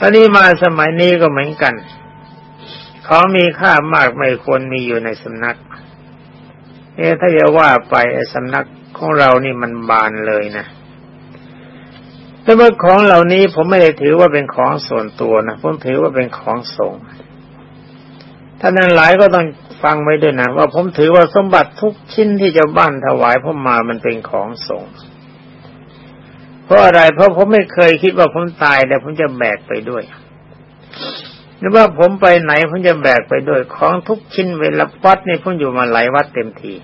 ตอนนี้มาสมัยนี้ก็เหมือนกัน ของมีค่ามากไม่ควรมีอยู่ในสำนัก เอ๊ถ้าจะว่าไปสำนักของเรานี่มันบานเลยนะแต่เมื่อของเหล่านี้ผมไม่ได้ถือว่าเป็นของส่วนตัวนะผมถือว่าเป็นของสงฆ์ท่านนั้นหลายก็ต้องฟังไว้ด้วยนะว่าผมถือว่าสมบัติทุกชิ้นที่จะบ้านถวายผมมามันเป็นของสงฆ์ เพราะอะไร เพราะผมไม่เคยคิดว่าผมตายแต่ผมจะแบกไปด้วยหรือว่าผมไปไหนผมจะแบกไปด้วย ของทุกชิ้นเวลาวัดนี่ผมอยู่มาหลายวัดเต็มที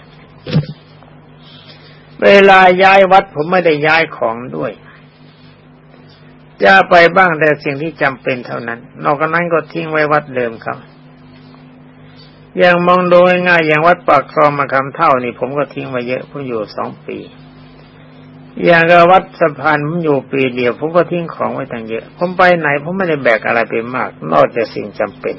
เวลาย้ายวัดผมไม่ได้ย้ายของด้วยจะไปบ้างแต่สิ่งที่จำเป็นเท่านั้น นอกจากนั้นก็ทิ้งไว้วัดเดิมครับ อย่างมองดูง่ายๆอย่างวัดปากคลองมาคำเท่านี่ผมก็ทิ้งไว้เยอะผมอยู่สองปี อย่างกับวัดสะพานผมอยู่ปีเดียว ผมก็ทิ้งของไว้ตั้งเยอะ ผมไปไหนผมไม่ได้แบกอะไรไปมาก นอกจากสิ่งจำเป็น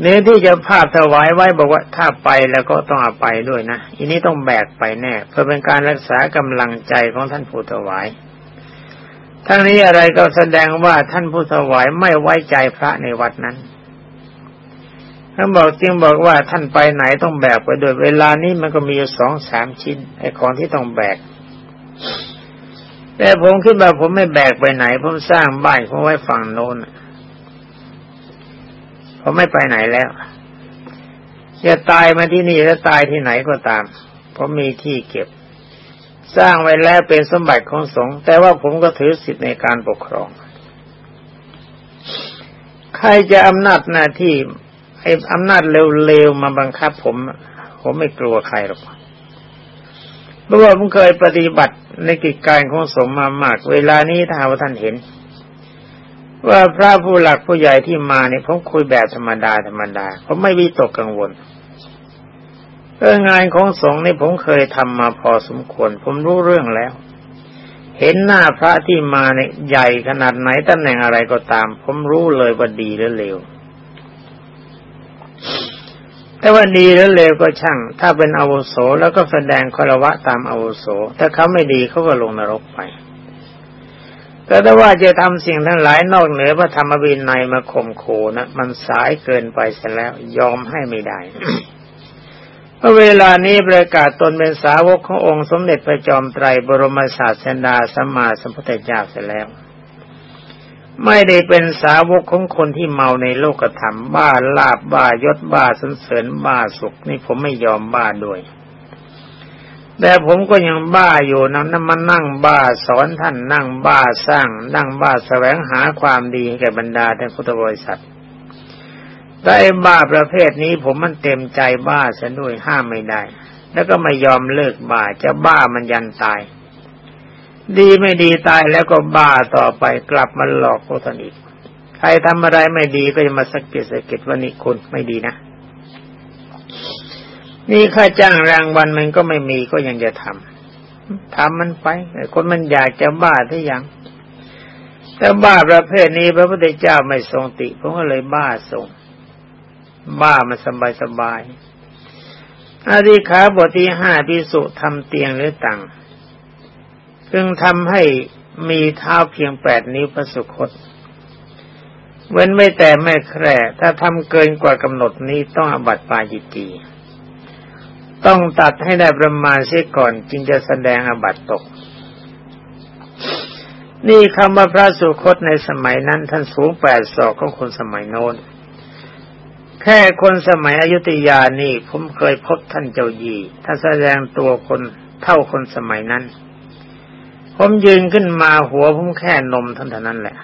เนื้อที่จะภาพถวายไว้บอกว่าถ้าไปแล้วก็ต้องเอาไปด้วยนะอันนี้ต้องแบกไปแน่ เพื่อเป็นการรักษากำลังใจของท่านผู้ถวายทั้งนี้อะไรก็แสดงว่าท่านผู้ถวายไม่ไว้ใจพระในวัดนั้น ท่านบอกจึงบอกว่าท่านไปไหนต้องแบกไปโดยเวลานี้มันก็มีอยู่สองสามชิ้นไอ้ของที่ต้องแบก แต่ผมคิดว่าผมไม่แบกไปไหน ผมสร้างบ้านผมไว้ฝั่งโน้นผมไม่ไปไหนแล้วจะตายมาที่นี่แล้วตายที่ไหนก็ตาม ผมมีที่เก็บ สร้างไว้แล้วเป็นสมบัติของสงฆ์แต่ว่าผมก็ถือสิทธิ์ในการปกครอง ใครจะอำนาจหน้าที่ อ้อำนาจเร็วๆมาบังคับ ผม ผมไม่กลัวใครหรอกเพราะว่าผมเคยปฏิบัติในกิจการของสมมามาก เวลานี้ถ้าว่าท่านเห็น ว่าพระผู้หลักผู้ใหญ่ที่มาเนี่ยผมคุยแบบธรรมดาธรรมดาผมไม่วิตกกังวลเองานของสงฆ์นี่ผมเคยทำมาพอสมควร ผมรู้เรื่องแล้ว เห็นหน้าพระที่มาเนี่ยใหญ่ขนาดไหนตำแหน่งอะไรก็ตาม ผมรู้เลยว่าดีหรือเลว ถ้าว่าดีแล้วเลวก็ช่าง ถ้าเป็นอาวุโสแล้วก็แสดงคารวะตามอาวุโสถ้าเขาไม่ดีเขาก็ลงนรกไปแต่ถ้าว่าจะทำสิ่งทั้งหลายนอกเหนือพระธรรมวินัยมาข่มขู่นะมันสายเกินไปเสียแล้วยอมให้ไม่ได้เพราะเวลานี้ประกาศตนเป็นสาวกขององค์สมเด็จพระจอมไตรบรมศาสดาสัมมาสัมพุทธเจ้าเสียแล้ว ไม่ได้เป็นสาวกของคนที่เมาในโลกธรรมบ้าลาบบ้ายศบ้าสันเสริญบ้าสุขนี่ผมไม่ยอมบ้าด้วย แต่ผมก็ยังบ้าอยู่นะนั่นมานั่งบ้าสอนท่านนั่งบ้าสร้าง นั่งบ้าแสวงหาความดีให้แก่บรรดาท่านพุทธบริษัทไอ้บ้าประเภทนี้ผมมันเต็มใจบ้าซะด้วยห้ามไม่ได้ แล้วก็ไม่ยอมเลิกบ้าจะบ้ามันยันตาย ดีไม่ดีตายแล้วก็บ้าต่อไปกลับมาหลอกพวกท่านอีกใครทำอะไรไม่ดีก็จะมาสักเกตสักเกตว่านี่คุณไม่ดีนะ นี่ค่าจ้างรางวัลมันก็ไม่มีก็ยังจะทำทำมันไปคนมันอยากจะบ้าที่ยังแต่บ้าประเภทนี้พระพุทธเจ้าไม่ทรงติผมก็เลยบ้าทรง บ้ามันสบายสบายอาดิขาบทที่ห้าพิสุทำเตียงหรือตัง จึงทำให้มีเท้าเพียงแปดนิ้วประสุคต เว้นไม่แต่ไม่แคร่ถ้าทำเกินกว่ากำหนดนี้ต้องอบัติปาจิตีต้องตัดให้ได้ประมาณเสียก่อนจึงจะแสดงอบัติตก นี่คำว่าพระสุคตในสมัยนั้นท่านสูงแปดศอกของคนสมัยโน้น แค่คนสมัยอยุธยานี่ผมเคยพบท่านเจ้ายีท่านแสดงตัวคนเท่าคนสมัยนั้น ผมยืนขึ้นมาหัวผมแค่นมเท่านั้นแหละ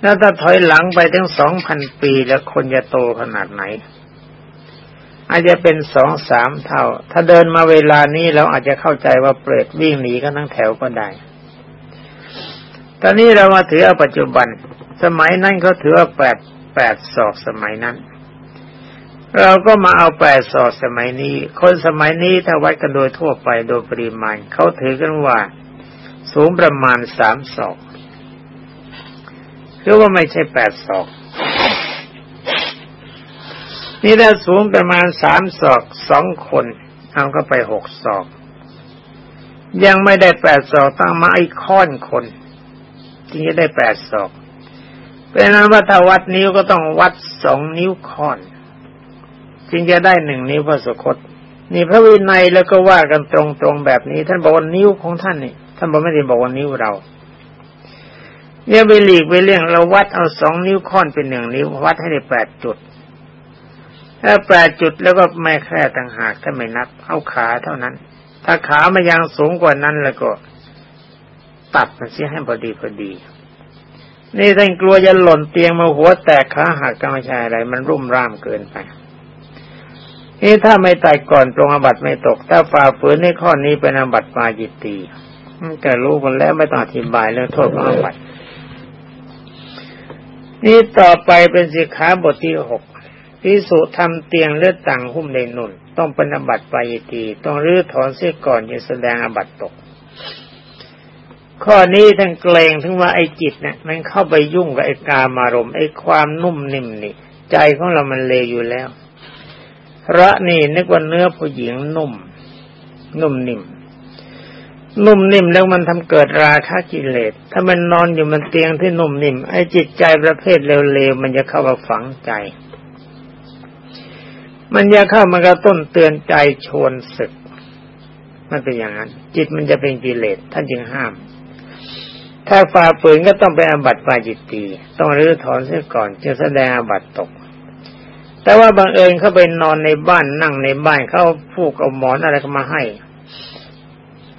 แล้วถ้าถอยหลังไปถึงสองพันปีแล้วคนจะโตขนาดไหน อาจจะเป็นสองสามเท่า ถ้าเดินมาเวลานี้เราอาจจะเข้าใจว่าเปรตวิ่งหนีกันทั้งแถวก็ได้ ตอนนี้เรามาถือเอาปัจจุบัน สมัยนั้นเขาถือว่าแปดแปดศอกสมัยนั้น เราก็มาเอาแปดสอดสมัยนี้ คนสมัยนี้ถ้าวัดกันโดยทั่วไปโดยปริมาณเขาถือกันว่า สูงประมาณสามศอกคือว่าไม่ใช่แปดศอกนี่ถ้าสูงประมาณสามศอกสองคนทำก็ไปหกศอก ยังไม่ได้แปดศอกตั้งมาไอ้ค้อนคนจึงจะได้แปดศอกเป็นนั้นว่าถ้าวัดนิ้วก็ต้องวัดสองนิ้วค่อน จึงจะได้หนึ่งนิ้วพระสุคต นี่พระวินัยแล้วก็ว่ากันตรงๆแบบนี้ ท่านบอกว่านิ้วของท่านนี่ท่านบอกไม่ได้บอกว่านิ้วเราเนี่ยไปหลีกไปเรื่องเราวัดเอาสองนิ้วค่อนเป็นหนึ่งนิ้ววัดให้ได้แปดจุด ถ้าแปดจุดแล้วก็ไม่แค่ต่างหากถ้าไม่นับ เอาขาเท่านั้น ถ้าขามันยังสูงกว่านั้นแล้วก็ ตัดมันเสียให้พอดีพอดี นี่ท่านกลัวจะหล่นเตียงมาหัวแตกขาหักก็ไม่ใช่อะไร มันรุ่มร่ามเกินไป นี่ถ้าไม่ตายก่อนตรงอบัตไม่ตก ถ้าฝ่าฝืนในข้อนี้เป็นอบัตปาจิตตีแต่รู้กันแล้วไม่ต้องอธิบายเรื่องโทษของอบัตนี่ต่อไปเป็นสิกขาบทที่หกพิสุทำเตียงเลือดต่างหุ้มในนุ่น ต้องเป็นอบัตปายตีต้องรื้อถอนเสียก่อนจะแสดงอบัตตก ข้อนี้ท่านเกรงถึงว่าไอ้จิตเนะ่ยมันเข้าไปยุ่งกับไอ้กามารมไอ้ความนุ่มนิ่มนี่ ใจของเรามันเลวอยู่แล้ว ระนี่นึกว่าเนื้อผู้หญิงนุ่ม นุ่มนิ่ม นุ่มนิ่มแล้วมันทำเกิดราคะกิเลส ถ้ามันนอนอยู่มันเตียงที่นุ่มนิ่ม ไอ้จิตใจประเภทเร็วๆมันจะเข้ามาฝังใจ มันจะเข้ามากระต้นเตือนใจชวนศึก มันเป็นอย่างนั้น จิตมันจะเป็นกิเลสท่านจึงห้าม ถ้าฝ่าฝืนก็ต้องไปอาบัติปาจิตตี ต้องรื้อถอนเสียก่อนจะแสดงอาบัติตก แต่ว่าบังเอิญเขาไปนอนในบ้านนั่งในบ้านเขาผูกเอาหมอนอะไรก็มาให้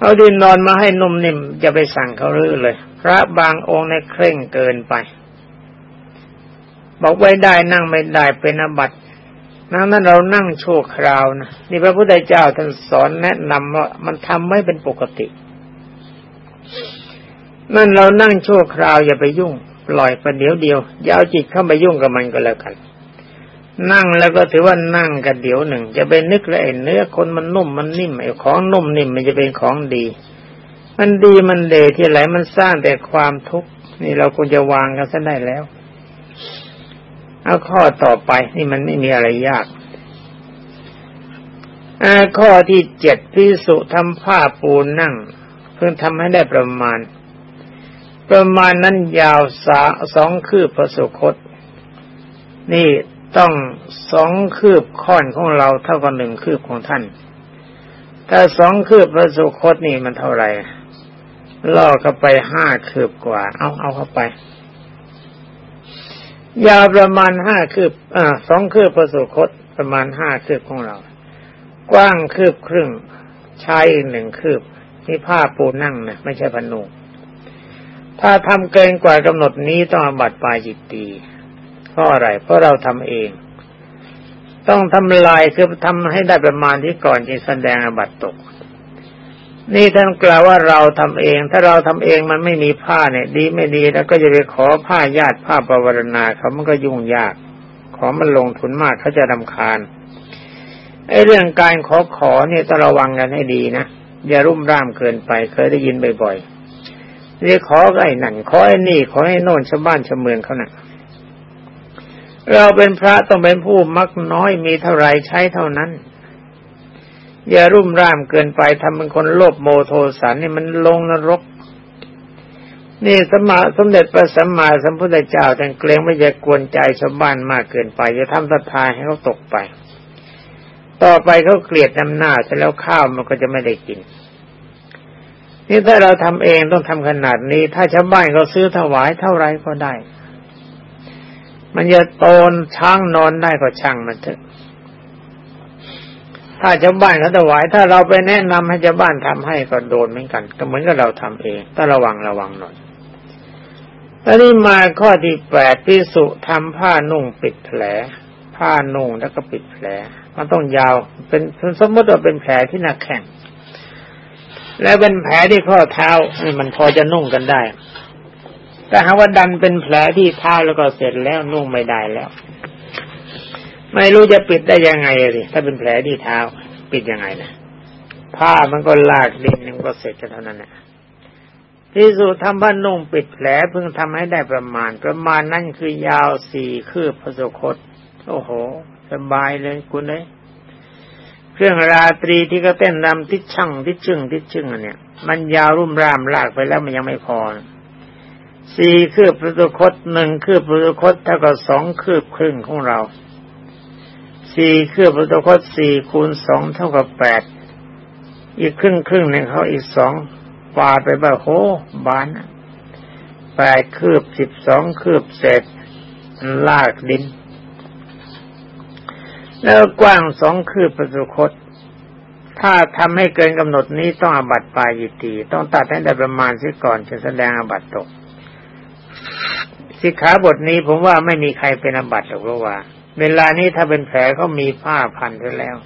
เอาดินนอนมาให้นุ่มนิ่มจะไปสั่งเขารื้อเลย พระบางองค์ในเคร่งเกินไป บอกไว้ได้นั่งไม่ได้เป็นอบัตนั่งนั้นเรานั่งโชว์คราวนะนี่พระพุทธเจ้าท่านสอนแนะนำว่ามันทำไม่เป็นปกติ นั่นเรานั่งโชว์คราวอย่าไปยุ่ง ปล่อยประเดี๋ยวเดียวอย่าเอาจิตเข้าไปยุ่งกับมันก็แล้วกัน นั่งแล้วก็ถือว่านั่งกันเดี๋ยวหนึ่ง จะไปนึกเลยเนื้อคนมันนุ่มมันนิ่มไอ้ของนุ่มนิ่มมันจะเป็นของดี มันดีมันเดที่ไหนมันสร้างแต่ความทุกข์นี่เราควรจะวางกันซะได้แล้ว เอาข้อต่อไปนี่มันไม่มีอะไรยากข้อที่เจ็ดพิสุทำผ้าปูนนั่ง เพิ่งทำให้ได้ประมาณ ประมาณนั้นยาวสาสองคืบพระสุคต นี่ ต้องสองคืบค่อนของเราเท่ากับหนึ่งคืบของท่าน ถ้าสองคืบพระสุคตนี่มันเท่าไหร่ล่อเข้าไปห้าคืบกว่า เอาเอาเข้าไป ยาวประมาณห้าคืบอ่าสองคืบพระสุคตประมาณห้าคืบของเรา กว้างคืบครึ่งใช้อีกหนึ่งคืบนี่ผ้าปูนั่งนะไม่ใช่พนุถ้าทำเกินกว่ากำหนดนี้ต้องอบัตรปายจิตตี เพราะอะไร เพราะเราทำเอง ต้องทำลายคือทำให้ได้ประมาณที่ก่อนจะแสดงอบัตตก นี่ท่านกล่าวว่าเราทำเอง ถ้าเราทำเองมันไม่มีผ้าเนี่ยดีไม่ดี แล้วก็จะไปขอผ้าญาติผ้าประวรณาเขามันก็ยุ่งยาก ขอมันลงทุนมากเขาจะรำคาญไอ้เรื่องการขอขอเนี่ยต้องระวังกันให้ดีนะอย่ารุ่มร่ามเกินไป เคยได้ยินบ่อยๆเรียกขอไอ้นั่นขอไอ้นี่ขอให้โน่นชาวบ้านชาวเมืองเขานะ่ะ เราเป็นพระต้องเป็นผู้มักน้อยมีเท่าไรใช้เท่านั้น อย่ารุ่มร่ามเกินไปทำเป็นคนโลภโมโทสันนี่มันลงนรก นี่สมมาสมเด็จพระสัมมาสัมพุทธเจ้าแต่เกรงไม่จะกวนใจชาวบ้านมากเกินไปจะทำศรัทธาให้เขาตกไป ต่อไปเขาเกลียดน้ำหน้าเสร็จแล้วข้าวมันก็จะไม่ได้กินนี่ถ้าเราทำเองต้องทำขนาดนี้ ถ้าชาวบ้านเขาซื้อถวายเท่าไรก็ได้ มันจะโตนช้างนอนได้ก็ช่างมันเถอะ ถ้าชาวบ้านเขาถวาย ถ้าเราไปแนะนำให้ชาวบ้านทำให้ก็โดนเหมือนกัน ก็เหมือนกับเราทำเองต้องระวังระวังหน่อยตอนนี้มาข้อที่แปดพิสุทำผ้านุ่งปิดแผล ผ้านุ่งแล้วก็ปิดแผล มันต้องยาว เป็นสมมติว่าเป็นแผลที่หนักแข็งแล้วเป็นแผลที่ข้อเท้านี่มันพอจะนุ่งกันได้ แต่หาว่าดันเป็นแผลที่เท้าแล้วก็เสร็จแล้วนุ่งไม่ได้แล้ว ไม่รู้จะปิดได้ยังไงเลยถ้าเป็นแผลที่เท้าปิดยังไงนะผ้ามันก็ลากดินมันก็เสร็จเท่านั้นแหละที่สุดทำผ้านุ่งปิดแผลเพิ่งทำให้ได้ประมาณ ประมาณนั่นคือยาวสี่คืบพระสุคต โอ้โห สบายเลยคุณเลยเครื่องราตรีที่ก็เต้นรำทิศช่างทิศชึ่งทิศชึ่งอันเนี้ยมันยาวรุ่มรามลากไปแล้วมันยังไม่พอ สี่คืบประตูคตหนึ่งคืบประตูคตเท่ากับสองคืบครึ่งของเราสี่คืบประตูคตสี่คูณสองเท่ากับแปดอีกครึ่งครึ่งหนึ่งเขาอีกสองปาไปบ้าโหบานแปดคืบสิบสองคืบเสร็จลากดิน แล้วกว้างสองคืบประตูคต ถ้าทำให้เกินกำหนดนี้ต้องอบัตปลายิตี ต้องตัดให้ได้ประมาณเสียก่อนจะแสดงอบัตตก สิกขาบทนี้ผมว่าไม่มีใครเป็นอบัตหรอกเพราะว่า เวลานี้ถ้าเป็นแผลเขามีผ้าพันไปแล้ว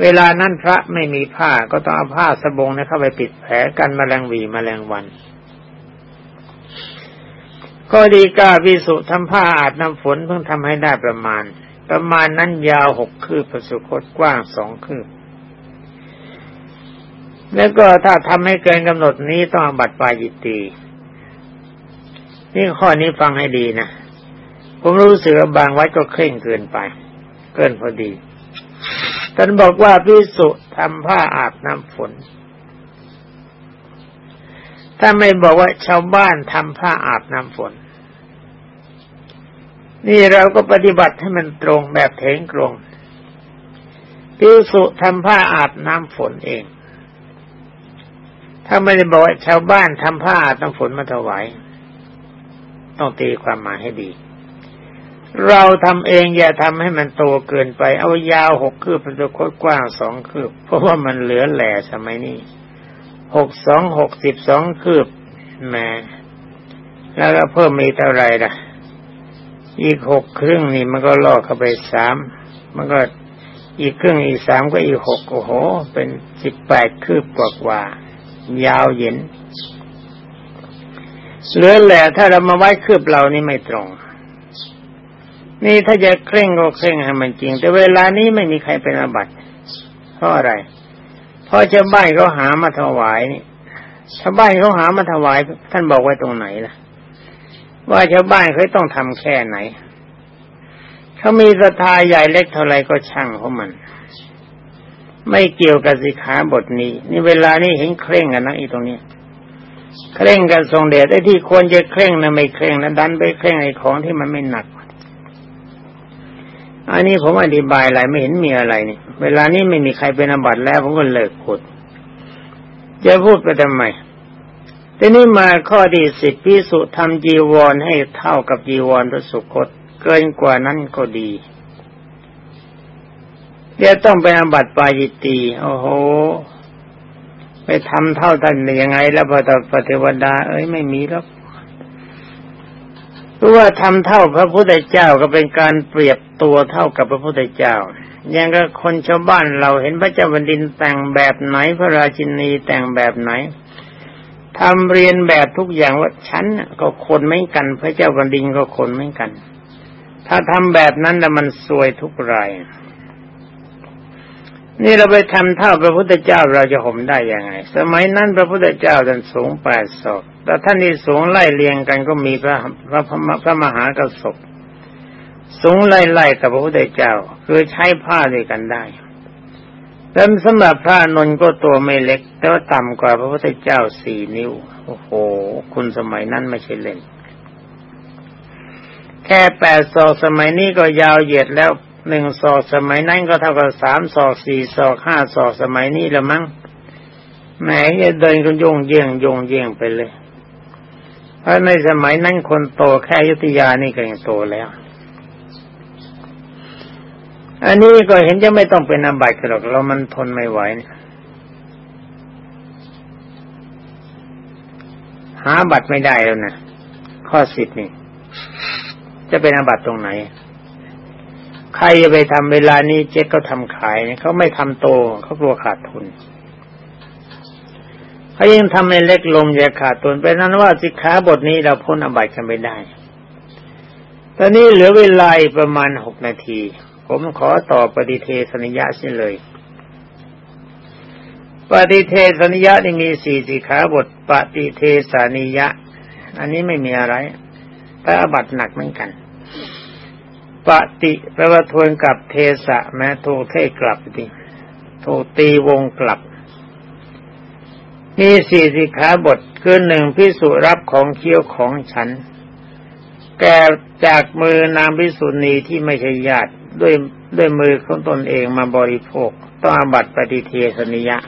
เวลานั้นพระไม่มีผ้าก็ต้องเอาผ้าสบงนะเข้าไปปิดแผลกันมแมลงวีมแมลงวัน ก็ดีกาวิสุทำผ้าอาบน้ำฝนเพิ่งทำให้ได้ประมาณ ประมาณนั้นยาวหกคืบประสุคตกว้างสองคืบแล้วก็ถ้าทำให้เกินกำหนดนี้ต้องบัตรปายิตี นี่ข้อนี้ฟังให้ดีนะผมรู้สึกว่าบางวัดก็เคร่งเกินไป เกินพอดีท่านบอกว่าพิสุทำผ้าอาบน้ำฝน ถ้าไม่บอกว่าชาวบ้านทำผ้าอาบน้ำฝน นี่เราก็ปฏิบัติให้มันตรงแบบเถงกรงพิสุทำผ้าอาบน้ำฝนเอง ถ้าไม่ได้บอกว่าชาวบ้านทำผ้าต้องฝนมาถวาย ต้องตีความหมายให้ดี เราทำเองอย่าทำให้มันโตเกินไป เอายาวหกคืบเป็นตัวโคตรกว้างสองคืบ เพราะว่ามันเหลือแหล่สมัยนี้หกสองหกสิบสองคืบแหมแล้วก็เพิ่มมีเท่าไรล่ะ อีกหกครึ่งนี่มันก็ล่อเข้าไปสามมันก็อีกครึ่งอีกสามก็อีกหกโอ้โห เป็นสิบแปดคืบกว่ากว่ายาวเย็น เหลือแหละถ้าเรามาไว้คืบเรานี่ไม่ตรง นี่ถ้าจะเคร่งก็เคร่งให้มันจริง แต่เวลานี้ไม่มีใครเป็นอาบัติเพราะอะไรเพราะชาวบ้านเขาหามาถวายนี่ชาวบ้านเขาหามาถวาย ท่านบอกไว้ตรงไหนล่ะ ว่าชาวบ้านเขาต้องทำแค่ไหนเขามีศรัทธาใหญ่เล็กเท่าไรก็ช่างเขามัน ไม่เกี่ยวกับสิขาบทนี้ นี่เวลานี้เห็นเคร่งกันนะอีตรงนี้ เคร่งกันทรงเดชไอ้ที่ควรจะเคร่งนะไม่เคร่งนะดันไปเคร่งไอ้ของที่มันไม่หนัก อันนี้ผมอธิบายอะไรไม่เห็นมีอะไรนี่ เวลานี้ไม่มีใครเป็นอบัตแล้วผมก็เลิกพูดจะพูดไปทำไมทีนี้มาข้อที่สิบพิสุทำจีวรให้เท่ากับจีวรพระสุคต เกินกว่านั้นก็ดีเดี๋ยวต้องไปอาบัติปายิตีโอ้โห ไปทำเท่าท่านยังไง แล้วพอตปฏิวัดา เอ้ยไม่มีแล้วเพราะว่าทำเท่าพระพุทธเจ้าก็เป็นการเปรียบตัวเท่ากับพระพุทธเจ้าอย่างกับคนชาวบ้านเราเห็นพระเจ้าแผ่นดินแต่งแบบไหนพระราชินีแต่งแบบไหนทำเรียนแบบทุกอย่างว่าฉันก็คนไม่กัน พระเจ้าแผ่นดินก็คนไม่กัน ถ้าทำแบบนั้นแล้วมันซวยทุกราย นี่เราไปทำเท่าพระพุทธเจ้าเราจะห่มได้ยังไง สมัยนั้นพระพุทธเจ้าท่านสูงแปดศอกแต่ท่านที่สูงไล่เรียงกันก็มีพระพระพระมหากระสบสูงไล่ไล่กับพระพุทธเจ้า คือใช้ผ้าด้วยกันได้แล้วสำหรับพระนนก็ตัวไม่เล็ก แต่ว่าต่ำกว่าพระพุทธเจ้าสี่นิ้ว โอ้โห คุณสมัยนั้นไม่ใช่เล่น แค่แปดศอกสมัยนี้ก็ยาวเหยียดแล้ว หนึ่งศอกสมัยนั้นก็เท่ากับสามศอกสี่ศอกห้าศอกสมัยนี้ละมั้งแหมจะเดินก็โยงเยี่ยงโยงเยี่ยงไปเลย เพราะในสมัยนั้นคนโตแค่ยุทธยานี่ก็ยังโตแล้ว อันนี้ก็เห็นจะไม่ต้องเป็นอาบัติหรอกเรามันทนไม่ไหวหาบัตรไม่ได้แล้วนะข้อสิบนี่ จะเป็นอาบัติตรงไหน ใครจะไปทำเวลานี้เจ๊ก็ทำขายเขาไม่ทำโตเขากลัวขาดทุนเขายังทำในเล็กลงอย่าขาดทุนเป็นนั้นว่าสิขาบทนี้เราพ้นอบัยกันไม่ได้ ตอนนี้เหลือเวลาประมาณหกนาที ผมขอต่อปฏิเทศนิยะเสียเลยปฏิเทศนิยะนี่มีสี่สิขาบทปฏิเทศนิยะ อันนี้ไม่มีอะไรแต่อบัตหนักเหมือนกัน ปฏิแปลว่าทวนกลับเทสะแม้ถูกเทกลับดิถูกตีวงกลับ มีสี่สิขาบทคือหนึ่งพิสุรับของเคี้ยวของฉัน แกจากมือนางพิสุณีที่ไม่ใช่ญาติด้วยด้วยมือของตนเองมาบริโภค ต้องอบัตปฏิเทสนิยะ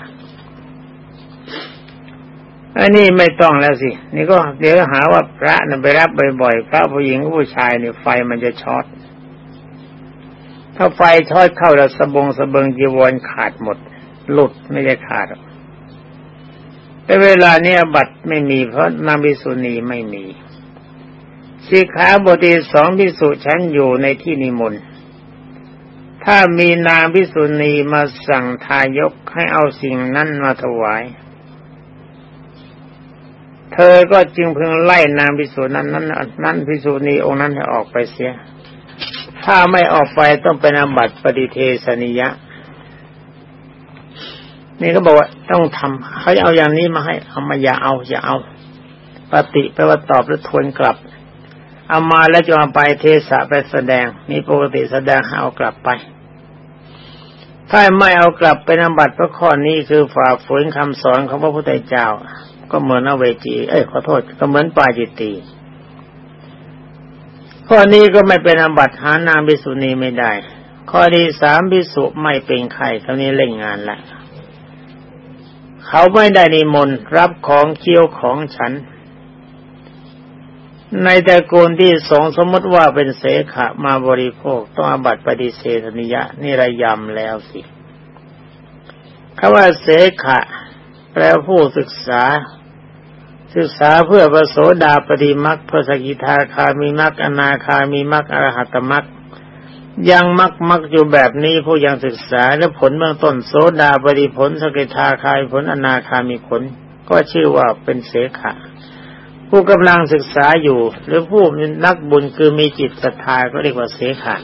อันนี้ไม่ต้องแล้วสิ นี่ก็เดี๋ยวหาว่าพระนั่นไปรับบ่อยๆพระผู้หญิงผู้ชายเนี่ยไฟมันจะช็อต ถ้าไฟช็อตเข้าแล้วสบงสบงจีวรขาดหมด หลุดไม่ได้ขาดแต่เวลานี้บัตรไม่มีเพราะนางบิสุณีไม่มีสิขาบทีสองพิสุฉันอยู่ในที่นิมนต์ถ้ามีนางพิสุณีมาสั่งทายกให้เอาสิ่งนั้นมาถวาย เธอก็จึงพึงไล่นางพิสูจนั้นนั้นนั้นพิสูจนีองค์นั้นให้ออกไปเสีย ถ้าไม่ออกไปต้องเป็นอาบัติปฏิเทสนิยะ นี่ก็บอกว่าต้องทำเขาเอาอย่างนี้มาให้เอามาอย่าเอาอย่าเอา ปฏิแปลว่าตอบแล้วทวนกลับ เอามาแล้วจะมาไปเทศะไปแสดงนี่ปกติแสดงเอากลับไป ถ้าไม่เอากลับเป็นอาบัติพระข้อนี้คือฝ่าฝืนคำสอนของพระพุทธเจ้า ก็เหมือนอเวจี เอ้ยขอโทษ ก็เหมือนปาจิตตี ข้อนี้ก็ไม่เป็นอบัติหานางบิสุณีไม่ได้ ข้อที่สามบิสุไม่เป็นไข่เท่านี้เล่นงานละเขาไม่ได้นิมนต์รับของเคี้ยวของฉัน ในแต่กูลที่สองสมมติว่าเป็นเสขะมาบริโภค ต้องอบัติปฏิเสธนิยะนี่ระยำแล้วสิคำว่าเสขะแปลผู้ศึกษา ศึกษาเพื่อประโสดาปฏิมักพระสกิทาคามีมักอนาคามีมักอรหัตมักยังมักมักอยู่แบบนี้ผู้ยังศึกษาและผลเบื้องต้นโสดาปฏิผลสกิทาคายผลอนาคามีผล ก็ชื่อว่าเป็นเสขะผู้กำลังศึกษาอยู่ หรือผู้นักบุญคือมีจิตศรัทธาก็เรียกว่าเสขะ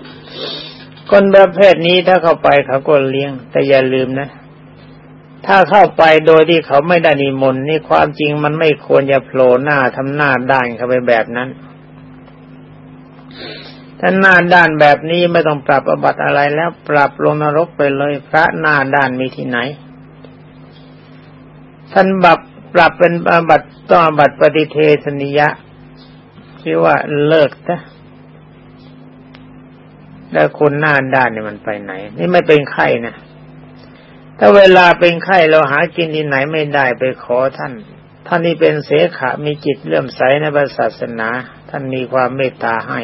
คนประเภทนี้ถ้าเข้าไปเขาก็เลี้ยง แต่อย่าลืมนะ ถ้าเข้าไปโดยที่เขาไม่ได้นิมนต์นี่ความจริงมันไม่ควรจะโผล่หน้าทำหน้าด้านเข้าไปแบบนั้นถ้าหน้าด้านแบบนี้ไม่ต้องปรับอบัตอะไรแล้วปรับลงนรกไปเลย พระหน้าด้านมีที่ไหน ท่านบับปรับเป็นอบัตต้องอบัตปฏิเทสนิยะชื่อว่าเลิกนะแล้วคนหน้าด้านนี่มันไปไหน นี่ไม่เป็นไข้นะ ถ้าเวลาเป็นไข้เราหากินที่ไหนไม่ได้ไปขอท่าน ท่านนี้เป็นเสขะมีจิตเลื่อมใสในศาสนา ท่านมีความเมตตาให้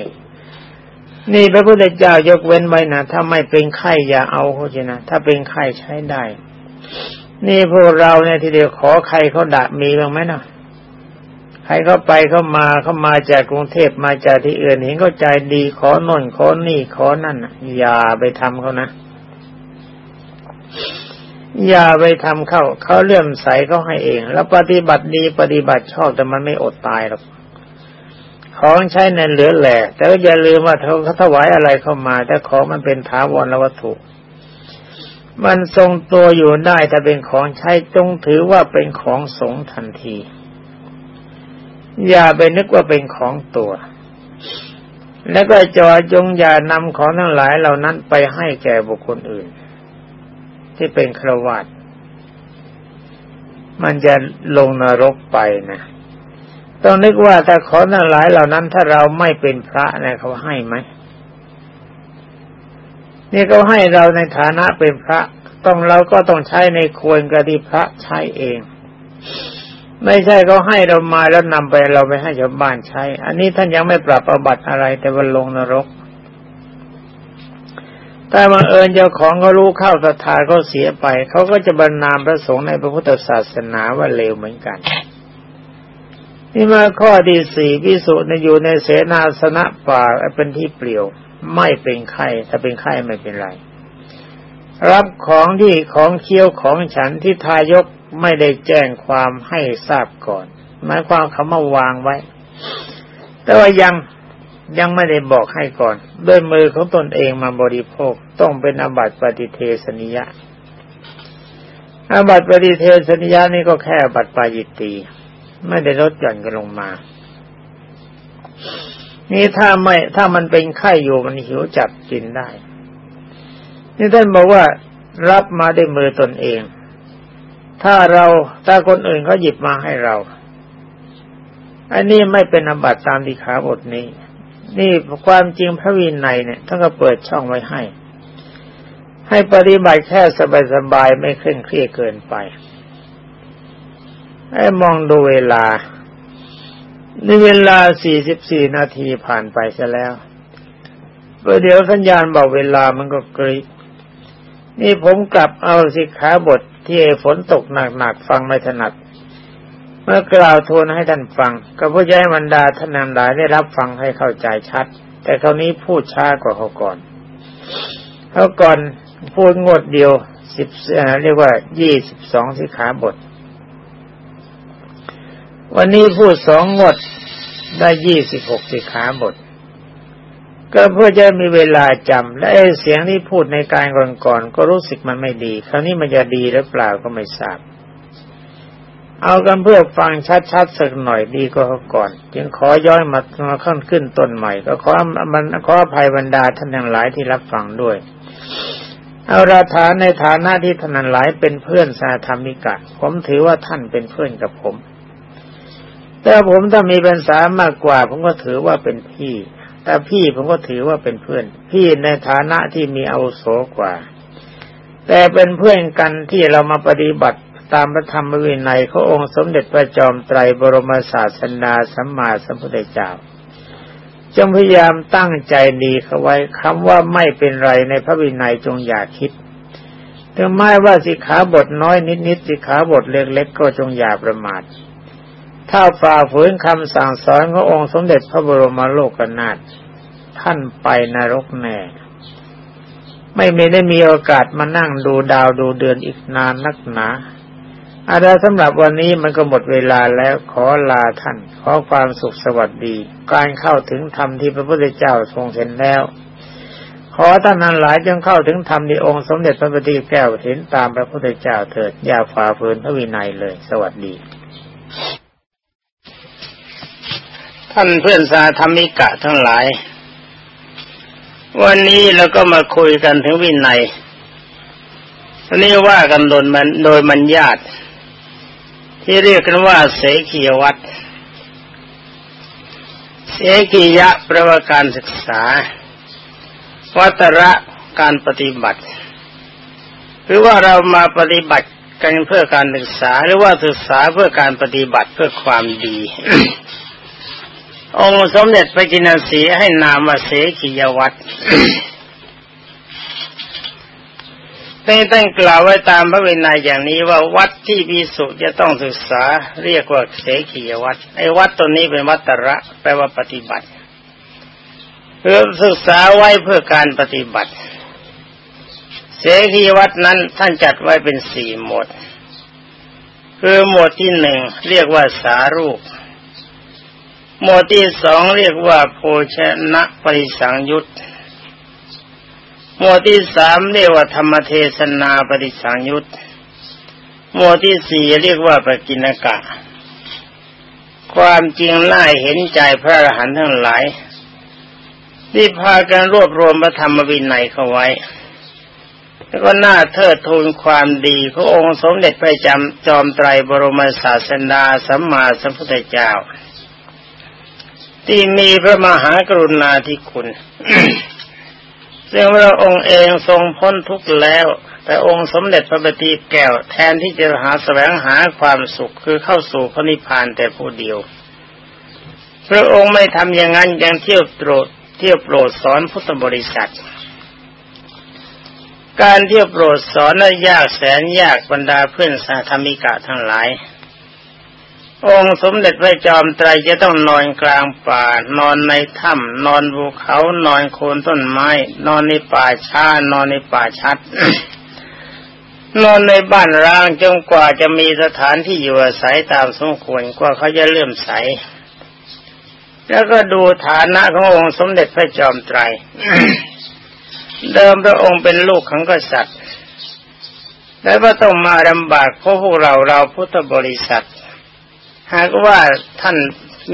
นี่พระพุทธเจ้ายกเว้นไว้นะถ้าไม่เป็นไข้อย่าเอาเขาชนะ ถ้าเป็นไข้ใช้ได้ นี่พวกเราเนี่ยทีเดียวขอใครเขาด่ามีบ้างไหมนะใครเข้าไปเข้ามาเข้ามาจากกรุงเทพมาจากที่อื่นเห็นเขาใจดีขอโน่นขอนี่ขอนั่นอย่าไปทำเขานะ อย่าไปทำเข้า เขาเลื่อมใสเขาให้เอง แล้วปฏิบัติดีปฏิบัติชอบแต่มันไม่อดตายหรอกของใช้ในเหลือแหล่แต่ก็อย่าลืมว่าเขาเขาถวายอะไรเข้ามา แต่ของมันเป็นถาวรวัตถุ มันทรงตัวอยู่ได้ถ้าเป็นของใช้จงถือว่าเป็นของสงทันที อย่าไปนึกว่าเป็นของตัว แล้วก็จอจงอย่านำของทั้งหลายเหล่านั้นไปให้แก่บุคคลอื่น ที่เป็นครวัตมันจะลงนรกไปนะต้องนึกว่าถ้าขอทั้งหลายเหล่านั้นถ้าเราไม่เป็นพระเนี่ยเขาให้ไหมนี่เขาให้เราในฐานะเป็นพระ ต้องเราก็ต้องใช้ในควรกระดิพระใช้เอง ไม่ใช่เขาให้เรามาแล้วนำไปเราไปให้ชาวบ้านใช้ อันนี้ท่านยังไม่ปรับประบัติอะไรแต่ว่าลงนรก ถ้าบังเอิญเจ้าของเขารู้เข้าศรัทธาเขาเสียไป เขาก็จะบรรณามพระสงฆ์ในพระพุทธศาสนาว่าเลวเหมือนกัน นี่มาข้อที่สี่พิสุในอยู่ในเสนาสนะป่าเป็นที่เปลี่ยว ไม่เป็นไข้ถ้าเป็นไข้ไม่เป็นไร รับของที่ของเคี้ยวของฉันที่ทายกไม่ได้แจ้งความให้ทราบก่อน หมายความเขามาวางไว้ แต่ว่ายัง ยังไม่ได้บอกให้ก่อน ด้วยมือของตนเองมาบริโภคต้องเป็นอบัติปฏิเทสนิยะอาบัติปฏิเทสนิยะนี่ก็แค่บัติปายิตี ไม่ได้ลดหย่อนกันลงมา นี่ถ้าไม่ถ้ามันเป็นไข้อยู่มันหิวจับกินได้ นี่ท่านบอกว่ารับมาด้วยมือตนเอง ถ้าเราถ้าคนอื่นเขาหยิบมาให้เราอันนี้ไม่เป็นอบัตตามดีขาบทนี้ นี่ความจริงพระวินัยเนี่ยท่านก็เปิดช่องไว้ให้ ให้ปฏิบัติแค่สบายๆไม่เคร่งเครียดเกินไป ให้มองดูเวลานี่เวลาสี่สิบสี่นาทีผ่านไปซะแล้วเดี๋ยวสัญญาณบอกเวลามันก็กรีนี่ผมกลับเอาสิขาบทที่ฝนตกหนักๆฟังไม่ถนัด เมื่อกล่าวทวนให้ท่านฟัง ก็เพื่อให้บรรดาท่านนำหลายได้รับฟังให้เข้าใจชัด แต่คราวนี้พูดช้ากว่าเขาก่อนเขาก่อนพูดงดเดียวสิบเรียกว่ายี่สิบสองสิขาบท วันนี้พูดสองงดได้ยี่สิบหกสิขาบท ก็เพื่อจะมีเวลาจำและเสียงที่พูดในการก่อนๆก็รู้สึกมันไม่ดี คราวนี้มันจะดีหรือเปล่าก็ไม่ทราบ เอากันเพื่อฟังชัดๆสักหน่อยดีก็ก่อน จึงขอย้อยมามาขึ้นขึ้นต้นใหม่ ก็ขอมันขออภัยบรรดาท่านทั้งหลายที่รับฟังด้วย เอาราฐานในฐานะที่ท่านหลายเป็นเพื่อนสาธรรมิกะ ผมถือว่าท่านเป็นเพื่อนกับผม แต่ผมถ้ามีปัญษามากกว่า ผมก็ถือว่าเป็นพี่ แต่พี่ผมก็ถือว่าเป็นเพื่อน พี่ในฐานะที่มีอาวุโสกว่า แต่เป็นเพื่อนกันที่เรามาปฏิบัติ ตามพระธรรมวินัยขององค์สมเด็จพระจอมไตรบรมศาสดาสัมมาสัมพุทธเจ้าจงพยายามตั้งใจดีเข้าไว้คำว่าไม่เป็นไรในพระวินัยจงอย่าคิดถึงแม้ว่าสิขาบทน้อยนิดๆสิขาบทเล็กๆก็จงอย่าประมาท ถ้าฝ่าฝืนคำสั่งสอนขององค์สมเด็จพระบรมโลกนาถท่านไปนรกแน่ ไม่มีได้มีโอกาสมานั่งดูดาวดูเดือนอีกนานนักหนา อาดาสำหรับวันนี้มันก็หมดเวลาแล้วขอลาท่าน ขอความสุขสวัสดี การเข้าถึงธรรมที่พระพุทธเจ้าทรงเห็นแล้ว ขอท่านนั้นหลายจงเข้าถึงธรรมในองค์สมเด็จพระบัณฑิตแก้วเห็นตามพระพุทธเจ้าเถิดอย่าฝ่าฝืนพระวินัยเลย สวัสดี ท่านเพื่อนสาธรรมิกะทั้งหลาย วันนี้เราก็มาคุยกันถึงวินัยนนี้ว่ากันโดยมันโดยมันญาติ ที่เรียกกันว่า เสขียวัตเสขียะประวัการศึกษา วัตระการปฏิบัติหรือว่าเรามาปฏิบัติกันเพื่อการศึกษาหรือว่าศึกษาเพื่อการปฏิบัติเพื่อความดี องค์สมเด็จพระจินสีให้นามว่าเสขียวัตร นตั้งกล่าวไว้ตามพระวินัยอย่างนี้ว่าวัดที่พิสุจะต้องศึกษาเรียกว่าเสขียวัตรไอ้วัดตัวนี้เป็นวัตระแปลว่าปฏิบัติเพื่อศึกษาไว้เพื่อการปฏิบัติ เสขียวัตรนั้นท่านจัดไว้เป็นสี่หมวดคือหมวดที่หนึ่งเรียกว่าสารูป หมวดที่สองเรียกว่าโภชนะปริสังยุต หมวดที่สามเรียกว่าธรรมเทศนาปริสังยุตหมวดที่สี่เรียกว่าปกินกะ ความจริงน่าเห็นใจพระอรหันต์ทั้งหลายที่พากันรวบรวมพระธรรมวินัยเข้าไว้ แล้วก็น่าเทิดทูนความดีขององค์สมเด็จพระจำจอมไตรบรมศาสดาสัมมาสัมพุทธเจ้า ที่มีพระมหากรุณาธิคุณ ซึ่งพระองค์เองทรงพ้นทุกข์แล้ว แต่องค์สมเด็จพระบัณฑิตแก้วแทนที่จะหาแสวงหาความสุขคือเข้าสู่พระนิพพานแต่ผู้เดียว พระองค์ไม่ทำอย่างนั้นยังเที่ยวโปรดเที่ยวโปรดสอนพุทธบริษัท การเที่ยวโปรดสอนนั้นยากแสนยากบรรดาเพื่อนสาธมิกะทั้งหลาย องค์สมเด็จพระจอมไตรจะต้องนอนกลางป่า นอนในถ้ำนอนภูเขา นอนโคนต้นไม้ นอนในป่าช้านอนในป่าชัด นอนในบ้านร้างจนกว่าจะมีสถานที่อยู่อาศัยตามสมควรกว่าเขาจะเลื่อมใส แล้วก็ดูฐานะขององค์สมเด็จพระจอมไตร เดิมพระองค์เป็นลูกของกษัตริย์แต่ว่าต้องมาลำบากเพราะพวกเราเราพุทธบริษัท หากว่าท่าน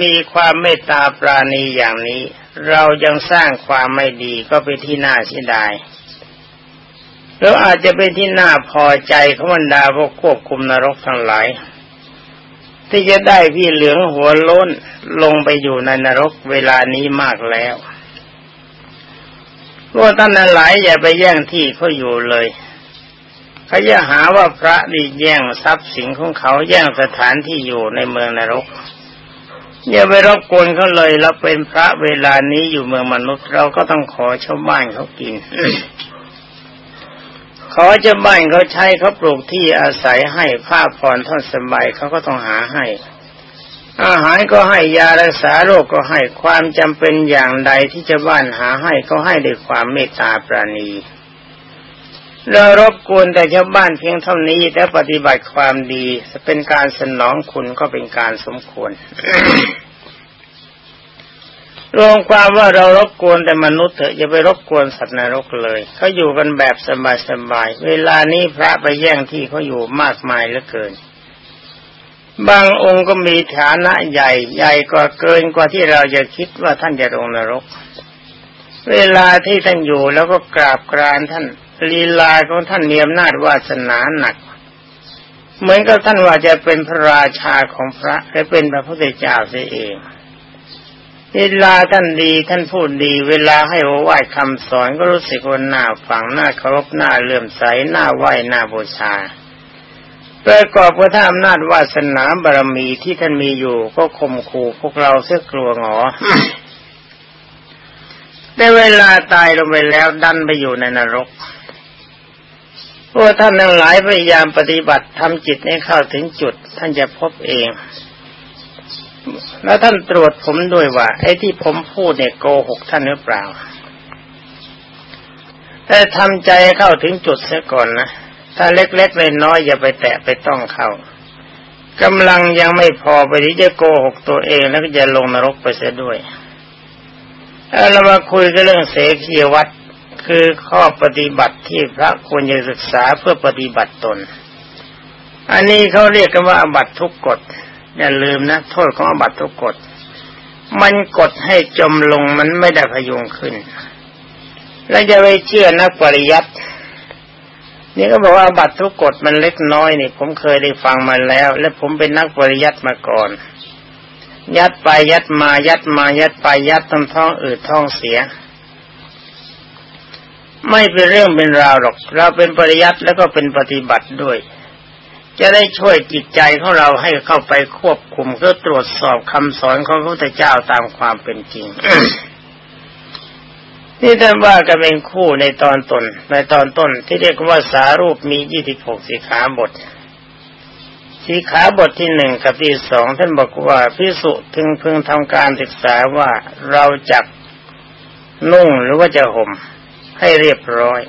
มีความเมตตาปราณีอย่างนี้ เรายังสร้างความไม่ดีก็ไปที่น่าเสียดายแล้วอาจจะเป็นที่น่าพอใจของบรรดาพวกควบคุมนรกทั้งหลาย ที่จะได้พี่เหลืองหัวล้นลงไปอยู่ในนรกเวลานี้มากแล้วพวกท่านนั้นหลายอย่าไปแย่งที่เขาอยู่เลย เขาจะหาว่าพระดีแย่งทรัพย์สินของเขาแย่งสถานที่อยู่ในเมืองนรกอย่าไปรบกวนเขาเลยเราเป็นพระเวลานี้อยู่เมืองมนุษย์เราก็ต้องขอชาวบ้านเขากิน ขอชาวบ้านเขาใช้เขาปลูกที่อาศัยให้ผ้าผ่อนท่อนสบายเขาก็ต้องหาให้ อาหารก็ให้ยารักษาโรคก็ให้ความจำเป็นอย่างใดที่จะบ้านหาให้ก็ให้ด้วยความเมตตาปราณี เรารบกวนแต่ชาวบ้านเพียงเท่านี้แต่ปฏิบัติความดีจะเป็นการสนองคุณก็เป็นการสมควร รวมความว่าเรารบกวนแต่มนุษย์เถอะอย่าไปรบกวนสัตว์นรกเลยเขาอยู่กันแบบสบายๆเวลานี้พระไปแย่งที่เขาอยู่มากมายเหลือเกิน บางองค์ก็มีฐานะใหญ่ใหญ่กว่าเกินกว่าที่เราจะคิดว่าท่านจะลงนรก เวลาที่ท่านอยู่แล้วก็กราบกรานท่าน ลีลาของท่านมีอำนาจวาสนาหนัก เหมือนกับท่านว่าจะเป็นพระราชาของพระและเป็นพระพุทธเจ้าเสียเองลีลาท่านดีท่านพูดดี เวลาให้โอวาทคำสอนก็รู้สึกว่าหน้าฟังหน้าเคารพหน้าเลื่อมใสหน้าไหวหน้าบูชาประกอบกับท่านอำนาจวาสนาบารมีที่ท่านมีอยู่ก็ข่มขู่พวกเราเสียกลัวหงอได้เวลาตายลงไปแล้วดันไปอยู่ในนรก พวกท่านทั้งหลายพยายามปฏิบัติทำจิตให้เข้าถึงจุด ท่านจะพบเอง แล้วท่านตรวจผมด้วยว่า ไอ้ที่ผมพูดเนี่ยโกหกท่านหรือเปล่า แต่ทำใจเข้าถึงจุดเสียก่อนนะถ้าเล็กๆเลยน้อยอย่าไปแตะไปต้องเข้ากำลังยังไม่พอไปที่จะโกหกตัวเองแล้วก็จะลงนรกไปเสียด้วยเรามาคุยกันเรื่องเสขียวัด คือข้อปฏิบัติที่พระควรจะศึกษาเพื่อปฏิบัติตน อันนี้เขาเรียกกันว่าอบัตทุกกฎอย่าลืมนะโทษของอบัตทุกกฎมันกดให้จมลงมันไม่ได้พยุงขึ้น แล้วจะไปเชื่อนักปริยัตินี่ก็บอกว่าบัตรทุกกฎมันเล็กน้อยนี่ผมเคยได้ฟังมาแล้ว และผมเป็นนักปริยัติมาก่อน ยัดไปยัดมายัดมายัดไปยัดต้งท้องอืดท้องเสีย ไม่เป็นเรื่องเป็นราวหรอก เราเป็นปริยัติแล้วก็เป็นปฏิบัติด้วย จะได้ช่วยจิตใจของเราให้เข้าไปควบคุมเพื่อตรวจสอบคำสอนของพระพุทธเจ้าตามความเป็นจริงนี่ท่านว่ากันเป็นคู่ในตอนต้นในตอนต้นที่เรียกว่าสารูปมียี่สิบหกสีขาบทสีขาบทที่หนึ่งกับที่สองท่านบอกว่าพิสุถึงพึงทำการศึกษาว่าเราจักนุ่งหรือว่าจะห่ม ให้เรียบร้อย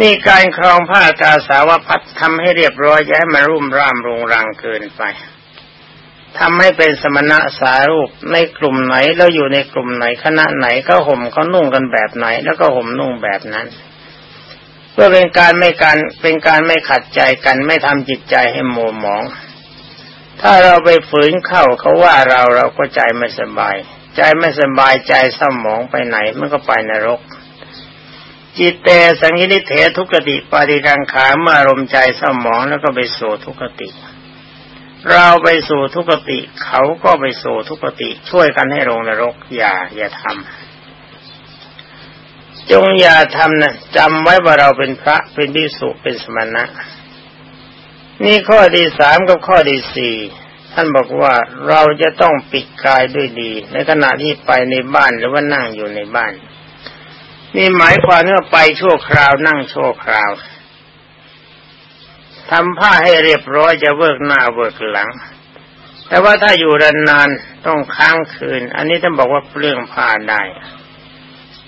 นี่การครองผ้ากาสาวพัดทำให้เรียบร้อยอย่าให้มันรุ่มร่ามรุงรังเกินไปทำให้เป็นสมณะสารูปในกลุ่มไหนแล้วอยู่ในกลุ่มไหนคณะไหนก็ห่มก็นุ่งกันแบบไหน แล้วก็ห่มนุ่งแบบนั้น เพื่อเป็นการไม่การเป็นการไม่ขัดใจกันไม่ทำจิตใจให้โมหมอง ถ้าเราไปฝืนเข้าเขาว่าเราเราก็ใจไม่สบาย ใจไม่สบายใจเศร้าหมองไปไหนมันก็ไปนรก จิตแต่สังยินิเถทุกติปาริกังขามารมใจเส้าหมองแล้วก็ไปสู่ทุกติ เราไปสู่ทุกติ เขาก็ไปสู่ทุกติ ช่วยกันให้ลงนรก อย่า อย่าทำจงอย่าทำนะจำไว้ว่าเราเป็นพระเป็นบิสุเป็นสมณะ นี่ข้อที่สามกับข้อที่สี่ท่านบอกว่าเราจะต้องปิดกายด้วยดี ในขณะที่ไปในบ้านหรือว่านั่งอยู่ในบ้าน นี่หมายความว่าไปชั่วคราวนั่งชั่วคราวทำผ้าให้เรียบร้อยจะเวิกหน้าเวิกหลัง แต่ว่าถ้าอยู่นานๆต้องค้างคืน อันนี้ท่านบอกว่าเปลื้องผ้าได้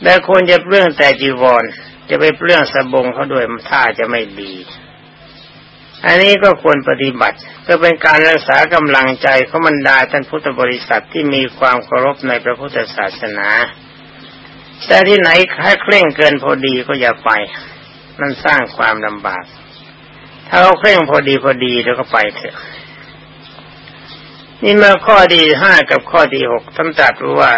แต่ควรจะเปลื้องแต่จีวร จะไปเปลื้องสบงเขาด้วยท่าจะไม่ดี อันนี้ก็ควรปฏิบัติเพื่อเป็นการรักษากำลังใจของบรรดาท่านพุทธบริษัทที่มีความเคารพในพระพุทธศาสนา แต่ที่ไหนค่เคร่งเกินพอดีก็อย่าไป มันสร้างความลำบาก ถ้าเราเคร่งพอดีพอดีแล้วก็ไปเถอะ นี่มาข้อดีห้ากับข้อดีหกท่านตรัสว่า